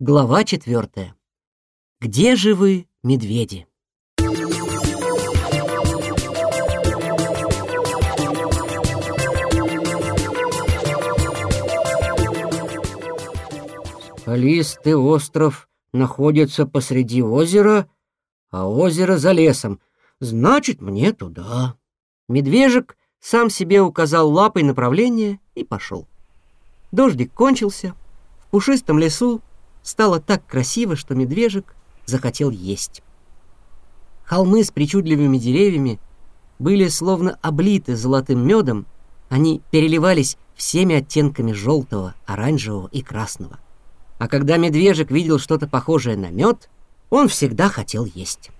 Глава четвертая. Где же вы, медведи? Скалистый остров находится посреди озера, а озеро за лесом. Значит, мне туда. Медвежик сам себе указал лапой направление и пошел. Дождик кончился. В пушистом лесу стало так красиво, что медвежик захотел есть. Холмы с причудливыми деревьями были словно облиты золотым медом, они переливались всеми оттенками желтого, оранжевого и красного. А когда медвежик видел что-то похожее на мед, он всегда хотел есть.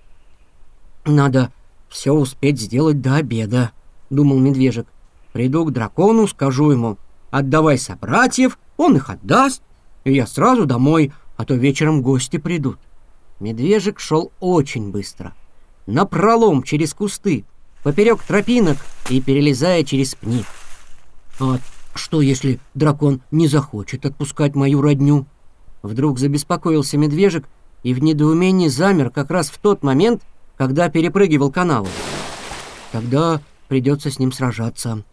«Надо все успеть сделать до обеда», — думал медвежик. «Приду к дракону, скажу ему, отдавай собратьев, он их отдаст, и я сразу домой, а то вечером гости придут». Медвежик шел очень быстро, напролом через кусты, поперек тропинок и перелезая через пни. «А что, если дракон не захочет отпускать мою родню?» Вдруг забеспокоился медвежик и в недоумении замер как раз в тот момент, когда перепрыгивал канаву. Тогда придется с ним сражаться.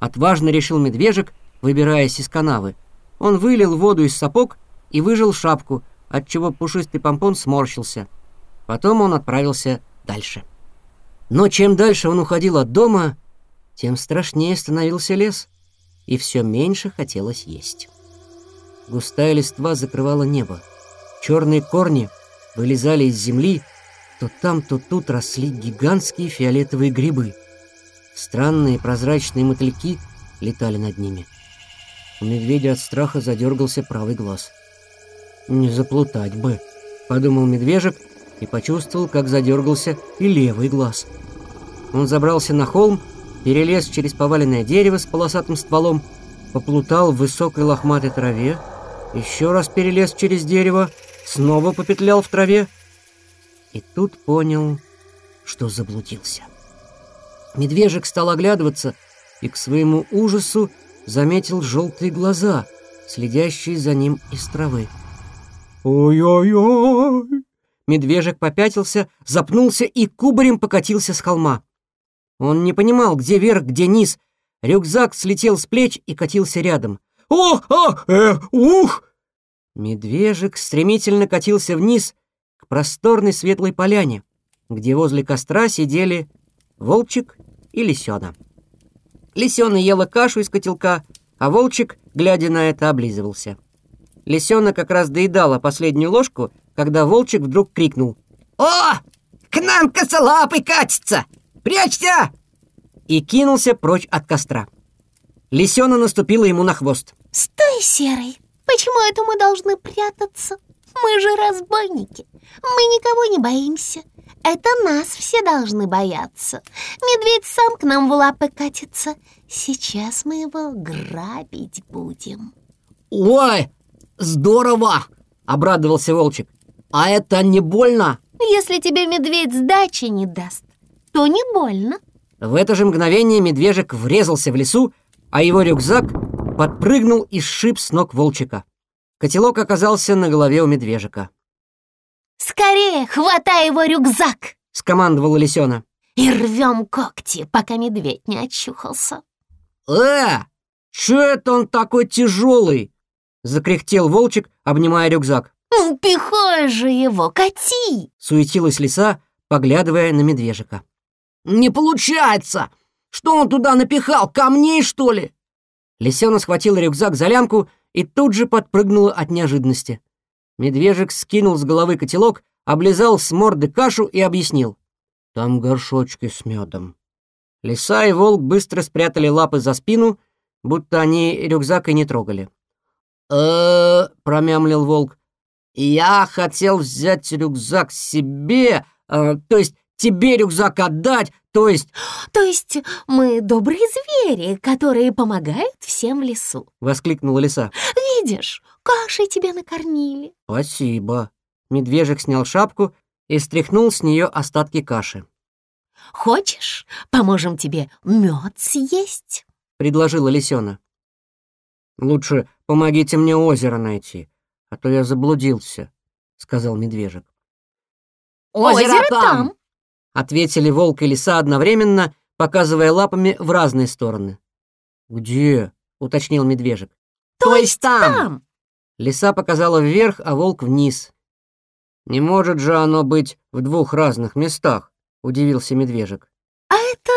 Отважно решил медвежик, выбираясь из канавы. Он вылил воду из сапог и выжил шапку, отчего пушистый помпон сморщился. Потом он отправился дальше. Но чем дальше он уходил от дома, тем страшнее становился лес, и все меньше хотелось есть. Густая листва закрывала небо. Черные корни вылезали из земли, то там, то тут росли гигантские фиолетовые грибы. Странные прозрачные мотыльки летали над ними. У медведя от страха задергался правый глаз. «Не заплутать бы», — подумал медвежик и почувствовал, как задергался и левый глаз. Он забрался на холм, перелез через поваленное дерево с полосатым стволом, поплутал в высокой лохматой траве, еще раз перелез через дерево, снова попетлял в траве и тут понял, что заблудился. Медвежик стал оглядываться и к своему ужасу заметил желтые глаза, следящие за ним из травы. «Ой-ой-ой!» Медвежик попятился, запнулся и кубарем покатился с холма. Он не понимал, где верх, где низ. Рюкзак слетел с плеч и катился рядом. «Ох, а, э, ух!» Медвежик стремительно катился вниз к просторной светлой поляне, где возле костра сидели волчик и лисёна. Лисёна ела кашу из котелка, а волчик, глядя на это, облизывался. Лисёна как раз доедала последнюю ложку, когда волчик вдруг крикнул. «О, к нам косолапый катится! Прячься!» И кинулся прочь от костра. Лисёна наступила ему на хвост. «Стой, Серый! Почему это мы должны прятаться? Мы же разбойники. Мы никого не боимся. Это нас все должны бояться. Медведь сам к нам в лапы катится. Сейчас мы его грабить будем. «Ой, здорово!» — обрадовался Волчик. «А это не больно?» Если тебе медведь сдачи не даст, то не больно. В это же мгновение медвежик врезался в лесу, а его рюкзак подпрыгнул и сшиб с ног волчика. Котелок оказался на голове у медвежика. «Скорее, хватай его рюкзак!» — скомандовала лисёна. «И рвем когти, пока медведь не очухался». «Э, чё это он такой тяжелый?» — закряхтел волчик, обнимая рюкзак. «Ну, пихай же его, кати!» — суетилась лиса, поглядывая на медвежика. «Не получается! Что он туда напихал, камней, что ли?» Лисёна схватила рюкзак за лямку и тут же подпрыгнула от неожиданности. Медвежик скинул с головы котелок, облизал с морды кашу и объяснил. «Там горшочки с медом». Лиса и волк быстро спрятали лапы за спину, будто они рюкзак и не трогали. э промямлил волк. «Я хотел взять рюкзак себе, э, то есть тебе рюкзак отдать, то есть...» «То есть мы добрые звери, которые помогают всем в лесу», — воскликнула лиса. «Видишь, кашей тебя накормили». «Спасибо». Медвежик снял шапку и стряхнул с нее остатки каши. «Хочешь, поможем тебе мед съесть?» — предложила лисёна. «Лучше помогите мне озеро найти, а то я заблудился», — сказал медвежик. «Озеро там!» — ответили волк и лиса одновременно, показывая лапами в разные стороны. «Где?» — уточнил медвежик. То есть там! Лиса показала вверх, а волк вниз. «Не может же оно быть в двух разных местах», — удивился медвежик. А это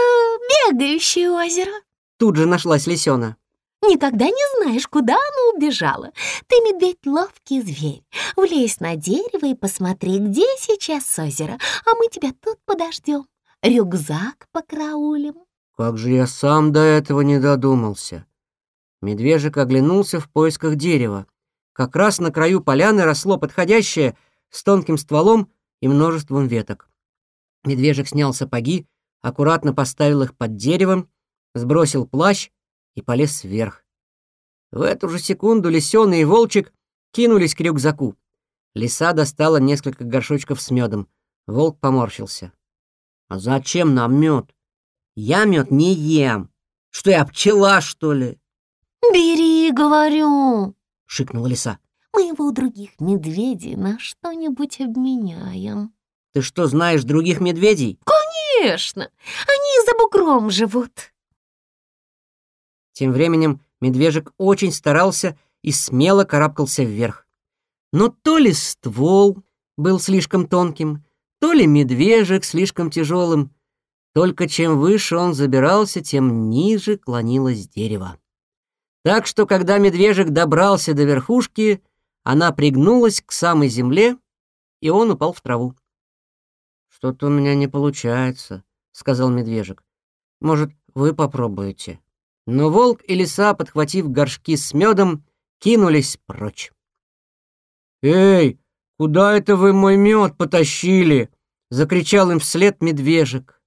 бегающее озеро. Тут же нашлась лисёна. Никогда не знаешь, куда оно убежало. Ты, медведь, ловкий зверь. Влезь на дерево и посмотри, где сейчас озеро, а мы тебя тут подождем. Рюкзак покраулим. Как же я сам до этого не додумался. Медвежик оглянулся в поисках дерева. Как раз на краю поляны росло подходящее с тонким стволом и множеством веток. Медвежик снял сапоги, аккуратно поставил их под деревом, сбросил плащ и полез вверх. В эту же секунду лисёный и волчик кинулись к рюкзаку. Лиса достала несколько горшочков с медом. Волк поморщился. «А зачем нам мед? Я мед не ем. Что я, пчела, что ли?» «Бери, говорю!» — шикнула лиса. «Мы его у других медведей на что-нибудь обменяем». «Ты что, знаешь других медведей?» «Конечно! Они за бугром живут!» Тем временем медвежик очень старался и смело карабкался вверх. Но то ли ствол был слишком тонким, то ли медвежик слишком тяжелым. Только чем выше он забирался, тем ниже клонилось дерево. Так что, когда медвежик добрался до верхушки, она пригнулась к самой земле, и он упал в траву. «Что-то у меня не получается», — сказал медвежик. «Может, вы попробуете?» Но волк и лиса, подхватив горшки с медом, кинулись прочь. «Эй, куда это вы мой мед потащили?» — закричал им вслед медвежик.